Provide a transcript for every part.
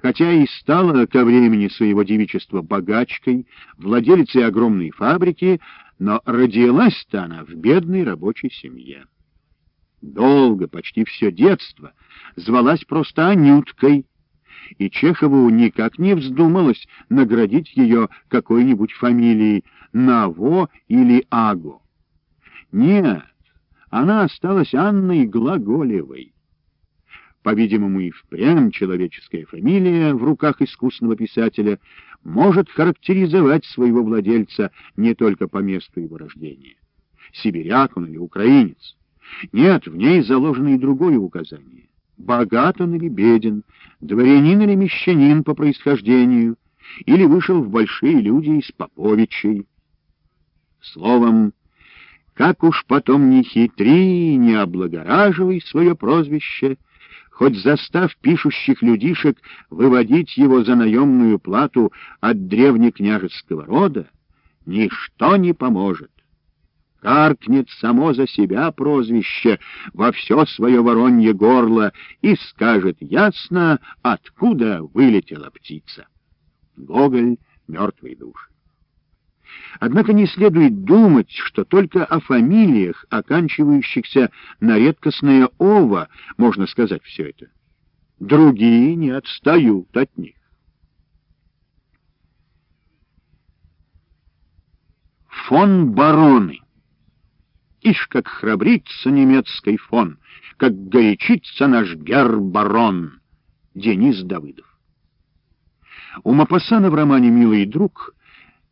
хотя и стала ко времени своего девичества богачкой, владелицей огромной фабрики, но родилась-то она в бедной рабочей семье. Долго, почти все детство, звалась просто Анюткой, и Чехову никак не вздумалось наградить ее какой-нибудь фамилией Наво или Аго. Нет, она осталась Анной Глаголевой. По-видимому, и впрямь человеческая фамилия в руках искусного писателя может характеризовать своего владельца не только по месту его рождения. Сибиряк он или украинец. Нет, в ней заложено и другое указание. Богат он или беден, дворянин или мещанин по происхождению, или вышел в большие люди из поповичей. Словом, как уж потом не хитри, не облагораживай свое прозвище, хоть застав пишущих людишек выводить его за наемную плату от древнекняжеского рода, ничто не поможет. Каркнет само за себя прозвище во все свое воронье горло и скажет ясно, откуда вылетела птица. Гоголь «Мертвый душ». Однако не следует думать, что только о фамилиях, оканчивающихся на редкостное «ова», можно сказать все это. Другие не отстают от них. Фон бароны. Ишь, как храбрится немецкий фон, как горячится наш гер-барон. Денис Давыдов. У Мапасана в романе «Милый друг»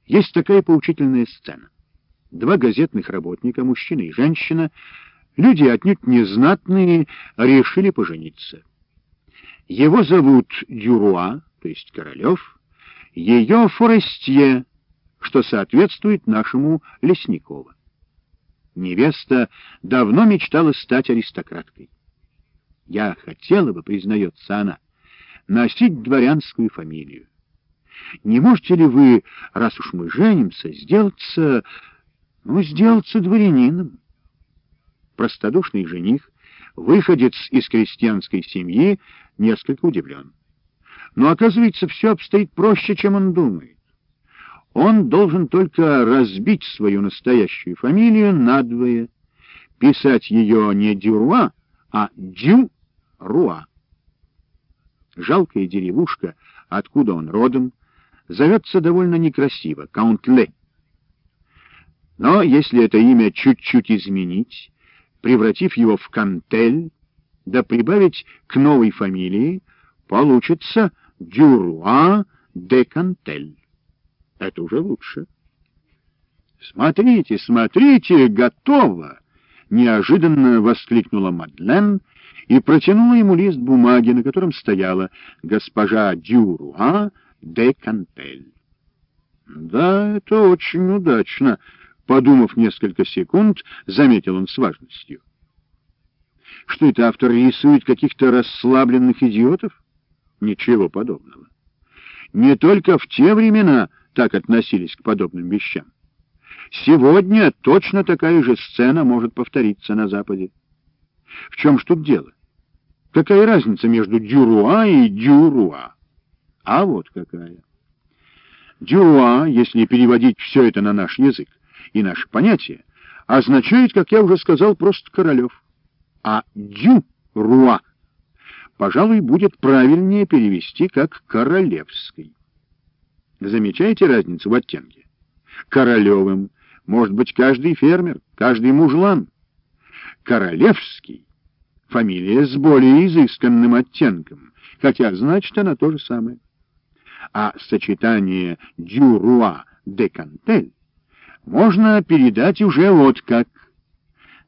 Есть такая поучительная сцена. Два газетных работника, мужчина и женщина, люди отнюдь незнатные, решили пожениться. Его зовут Дюруа, то есть Королев, ее Форестье, что соответствует нашему Лесникова. Невеста давно мечтала стать аристократкой. Я хотела бы, признается она, носить дворянскую фамилию. Не можете ли вы, раз уж мы женимся, сделаться, ну, сделаться дворянином? Простодушный жених, выходец из крестьянской семьи, несколько удивлен. Но, оказывается, все обстоит проще, чем он думает. Он должен только разбить свою настоящую фамилию надвое, писать ее не Дюруа, а Дю-Руа. Жалкая деревушка, откуда он родом, зовется довольно некрасиво — Каунтле. Но если это имя чуть-чуть изменить, превратив его в Кантель, да прибавить к новой фамилии, получится Дюруа де Кантель. Это уже лучше. «Смотрите, смотрите, готово!» — неожиданно воскликнула Мадлен и протянула ему лист бумаги, на котором стояла «Госпожа Дюруа де Кантель. Да, это очень удачно, подумав несколько секунд, заметил он с важностью. Что это автор рисует каких-то расслабленных идиотов? Ничего подобного. Не только в те времена так относились к подобным вещам. Сегодня точно такая же сцена может повториться на Западе. В чем ж тут дело? Какая разница между Дюруа и Дюруа? А вот какая. Дюруа, если переводить все это на наш язык и наше понятие, означает, как я уже сказал, просто Королев. А Дю-Руа, пожалуй, будет правильнее перевести как Королевский. Замечаете разницу в оттенке? Королевым может быть каждый фермер, каждый мужлан. Королевский — фамилия с более изысканным оттенком, хотя значит она то же самое а сочетание «дюруа» де Кантель можно передать уже вот как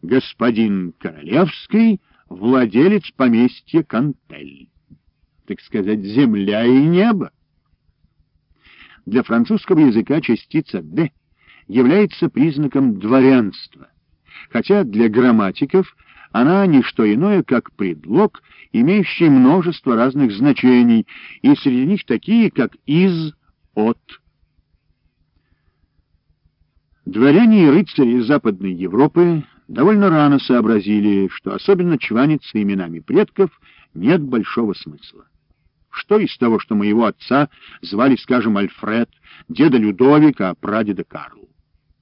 «господин Королевский, владелец поместья Кантель». Так сказать, земля и небо. Для французского языка частица «де» является признаком дворянства, хотя для грамматиков — она не что иное, как предлог, имеющий множество разных значений, и среди них такие, как «из», «от». Дворяне и рыцари Западной Европы довольно рано сообразили, что особенно чваниться именами предков нет большого смысла. Что из того, что моего отца звали, скажем, Альфред, деда Людовика, а прадеда Карл?